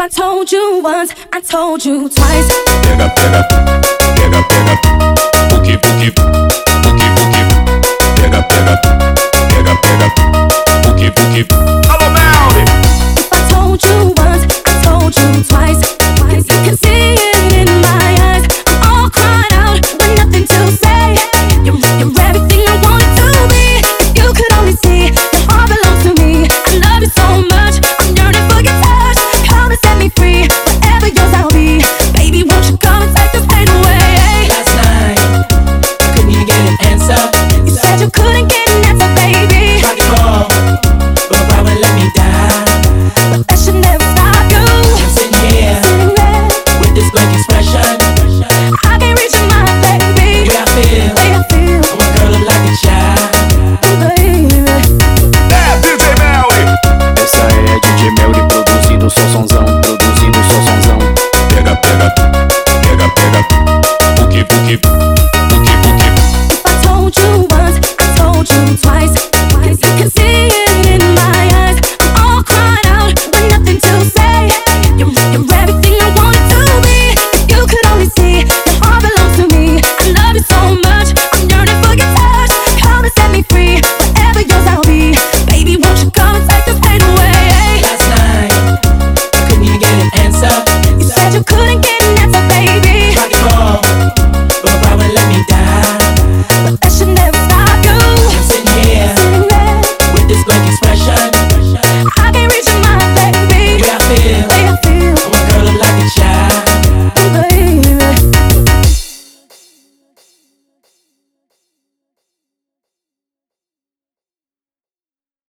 If I told you once, I told you twice. Pick up, pick up.